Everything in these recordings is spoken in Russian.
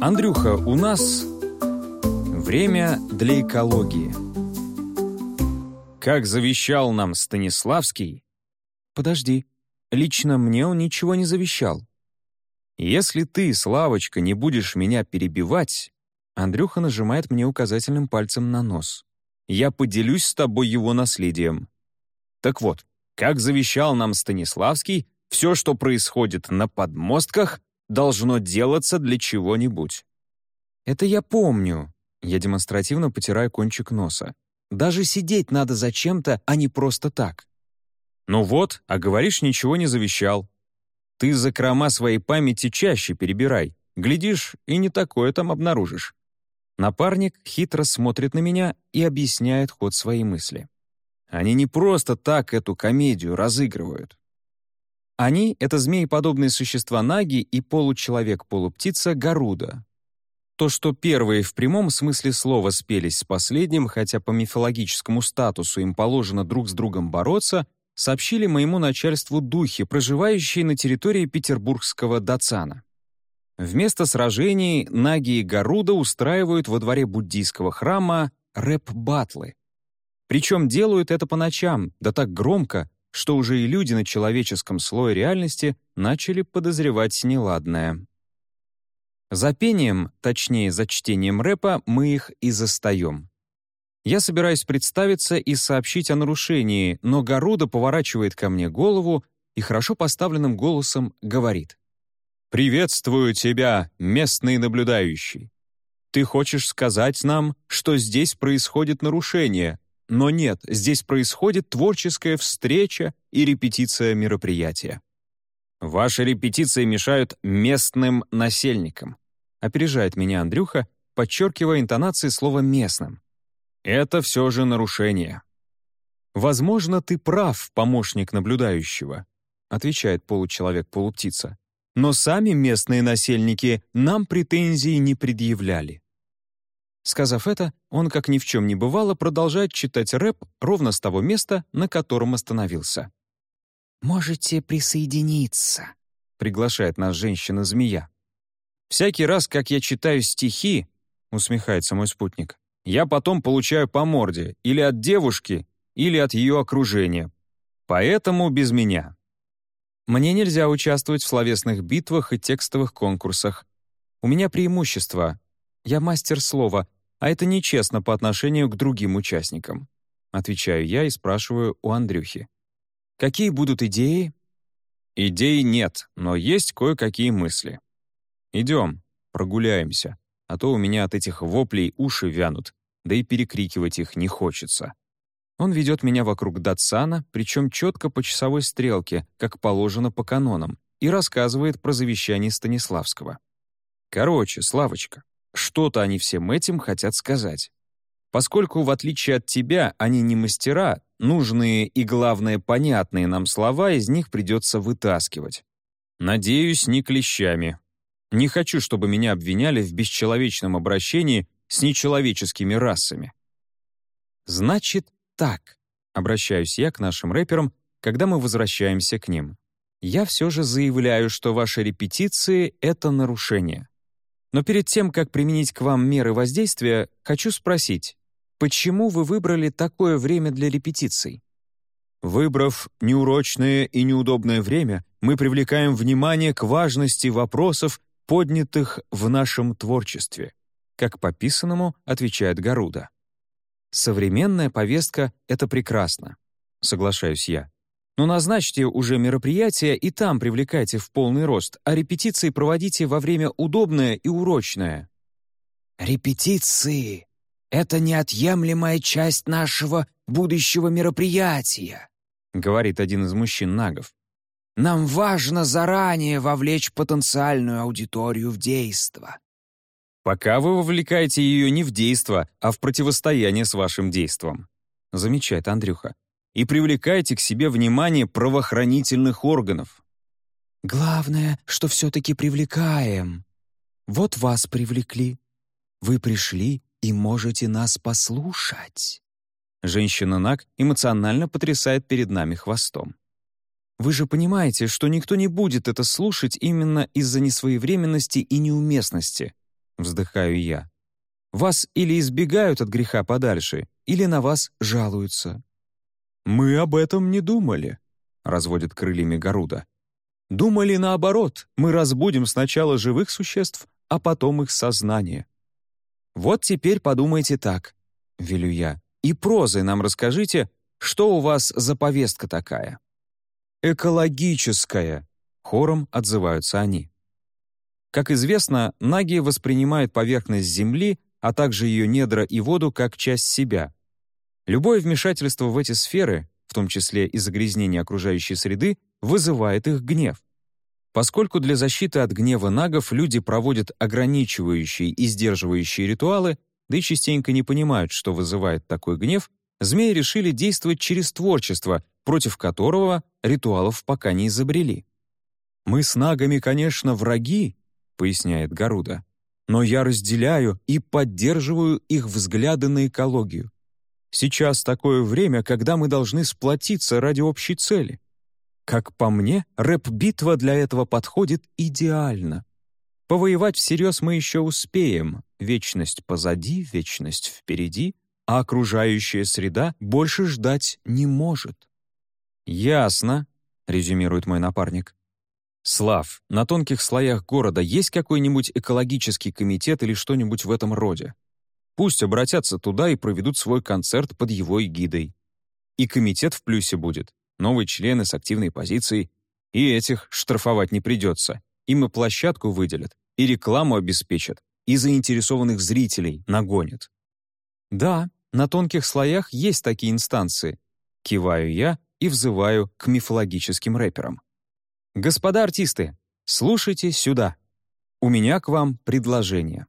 Андрюха, у нас время для экологии. Как завещал нам Станиславский... Подожди, лично мне он ничего не завещал. Если ты, Славочка, не будешь меня перебивать... Андрюха нажимает мне указательным пальцем на нос. Я поделюсь с тобой его наследием. Так вот, как завещал нам Станиславский, все, что происходит на подмостках, должно делаться для чего-нибудь. Это я помню. Я демонстративно потираю кончик носа. Даже сидеть надо зачем-то, а не просто так. Ну вот, а говоришь, ничего не завещал. Ты закрома своей памяти чаще перебирай. Глядишь, и не такое там обнаружишь. Напарник хитро смотрит на меня и объясняет ход своей мысли. Они не просто так эту комедию разыгрывают. Они — это змееподобные существа Наги и получеловек-полуптица Гаруда. То, что первые в прямом смысле слова спелись с последним, хотя по мифологическому статусу им положено друг с другом бороться, сообщили моему начальству духи, проживающие на территории петербургского Дацана. Вместо сражений Наги и Гаруда устраивают во дворе буддийского храма рэп-батлы. Причем делают это по ночам, да так громко, что уже и люди на человеческом слое реальности начали подозревать неладное. За пением, точнее, за чтением рэпа, мы их и застаем. Я собираюсь представиться и сообщить о нарушении, но Гаруда поворачивает ко мне голову и хорошо поставленным голосом говорит. «Приветствую тебя, местный наблюдающий. Ты хочешь сказать нам, что здесь происходит нарушение, но нет, здесь происходит творческая встреча и репетиция мероприятия. Ваши репетиции мешают местным насельникам. Опережает меня Андрюха, подчеркивая интонации слова «местным». Это все же нарушение. «Возможно, ты прав, помощник наблюдающего», отвечает получеловек-полуптица. «Но сами местные насельники нам претензий не предъявляли. Сказав это, он, как ни в чем не бывало, продолжает читать рэп ровно с того места, на котором остановился. «Можете присоединиться», — приглашает нас женщина-змея. «Всякий раз, как я читаю стихи», — усмехается мой спутник, «я потом получаю по морде или от девушки, или от ее окружения. Поэтому без меня». Мне нельзя участвовать в словесных битвах и текстовых конкурсах. У меня преимущество. Я мастер слова, а это нечестно по отношению к другим участникам. Отвечаю я и спрашиваю у Андрюхи. Какие будут идеи? Идей нет, но есть кое-какие мысли. Идем, прогуляемся, а то у меня от этих воплей уши вянут, да и перекрикивать их не хочется. Он ведет меня вокруг Датсана, причем четко по часовой стрелке, как положено по канонам, и рассказывает про завещание Станиславского. Короче, Славочка, что-то они всем этим хотят сказать. Поскольку, в отличие от тебя, они не мастера, нужные и, главное, понятные нам слова из них придется вытаскивать. Надеюсь, не клещами. Не хочу, чтобы меня обвиняли в бесчеловечном обращении с нечеловеческими расами. Значит, так, обращаюсь я к нашим рэперам, когда мы возвращаемся к ним. Я все же заявляю, что ваши репетиции — это нарушение. Но перед тем, как применить к вам меры воздействия, хочу спросить, почему вы выбрали такое время для репетиций? Выбрав неурочное и неудобное время, мы привлекаем внимание к важности вопросов, поднятых в нашем творчестве, как по писанному отвечает Гаруда. Современная повестка — это прекрасно, соглашаюсь я. Но назначьте уже мероприятие и там привлекайте в полный рост, а репетиции проводите во время удобное и урочное». «Репетиции — это неотъемлемая часть нашего будущего мероприятия», — говорит один из мужчин-нагов. «Нам важно заранее вовлечь потенциальную аудиторию в действо». «Пока вы вовлекаете ее не в действо, а в противостояние с вашим действом», — замечает Андрюха и привлекайте к себе внимание правоохранительных органов. Главное, что все-таки привлекаем. Вот вас привлекли. Вы пришли и можете нас послушать. Женщина Наг эмоционально потрясает перед нами хвостом. Вы же понимаете, что никто не будет это слушать именно из-за несвоевременности и неуместности. — вздыхаю я. «Вас или избегают от греха подальше, или на вас жалуются». «Мы об этом не думали», — разводит крыльями Гаруда. «Думали наоборот, мы разбудим сначала живых существ, а потом их сознание». «Вот теперь подумайте так», — велю я, «и прозой нам расскажите, что у вас за повестка такая?» «Экологическая», — хором отзываются они. Как известно, наги воспринимают поверхность Земли, а также ее недра и воду как часть себя. Любое вмешательство в эти сферы, в том числе и загрязнение окружающей среды, вызывает их гнев. Поскольку для защиты от гнева нагов люди проводят ограничивающие и сдерживающие ритуалы, да и частенько не понимают, что вызывает такой гнев, змеи решили действовать через творчество, против которого ритуалов пока не изобрели. «Мы с нагами, конечно, враги», — поясняет Гаруда, «но я разделяю и поддерживаю их взгляды на экологию. Сейчас такое время, когда мы должны сплотиться ради общей цели. Как по мне, рэп-битва для этого подходит идеально. Повоевать всерьез мы еще успеем. Вечность позади, вечность впереди, а окружающая среда больше ждать не может. «Ясно», — резюмирует мой напарник. «Слав, на тонких слоях города есть какой-нибудь экологический комитет или что-нибудь в этом роде? Пусть обратятся туда и проведут свой концерт под его эгидой. И комитет в плюсе будет, новые члены с активной позицией, и этих штрафовать не придется. Им и площадку выделят, и рекламу обеспечат, и заинтересованных зрителей нагонят. Да, на тонких слоях есть такие инстанции. Киваю я и взываю к мифологическим рэперам. Господа артисты, слушайте сюда. У меня к вам предложение.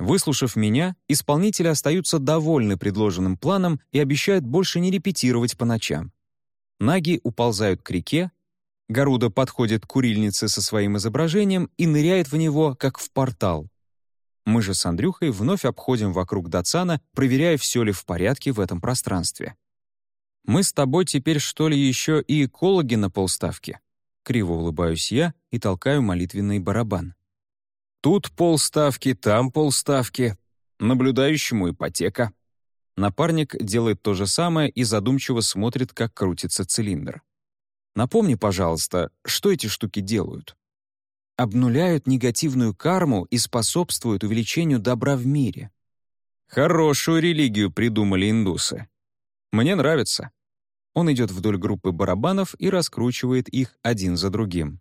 Выслушав меня, исполнители остаются довольны предложенным планом и обещают больше не репетировать по ночам. Наги уползают к реке, Гаруда подходит к курильнице со своим изображением и ныряет в него, как в портал. Мы же с Андрюхой вновь обходим вокруг Дацана, проверяя, все ли в порядке в этом пространстве. «Мы с тобой теперь, что ли, еще и экологи на полставки?» Криво улыбаюсь я и толкаю молитвенный барабан. «Тут полставки, там полставки. Наблюдающему ипотека». Напарник делает то же самое и задумчиво смотрит, как крутится цилиндр. «Напомни, пожалуйста, что эти штуки делают?» обнуляют негативную карму и способствуют увеличению добра в мире. Хорошую религию придумали индусы. Мне нравится. Он идет вдоль группы барабанов и раскручивает их один за другим.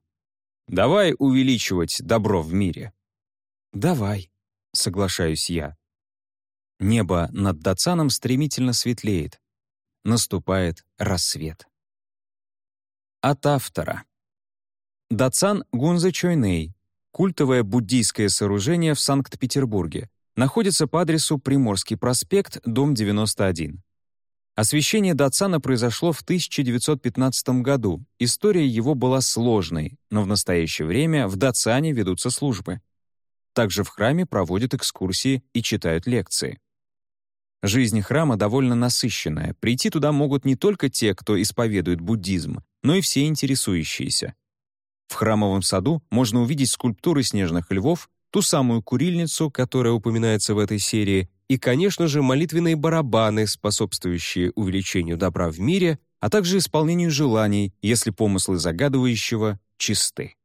Давай увеличивать добро в мире. Давай, соглашаюсь я. Небо над Дацаном стремительно светлеет. Наступает рассвет. От автора. Дацан Гунза Чойней, культовое буддийское сооружение в Санкт-Петербурге, находится по адресу Приморский проспект, дом 91. Освящение Дацана произошло в 1915 году. История его была сложной, но в настоящее время в Дацане ведутся службы. Также в храме проводят экскурсии и читают лекции. Жизнь храма довольно насыщенная. Прийти туда могут не только те, кто исповедует буддизм, но и все интересующиеся. В храмовом саду можно увидеть скульптуры снежных львов, ту самую курильницу, которая упоминается в этой серии, и, конечно же, молитвенные барабаны, способствующие увеличению добра в мире, а также исполнению желаний, если помыслы загадывающего чисты.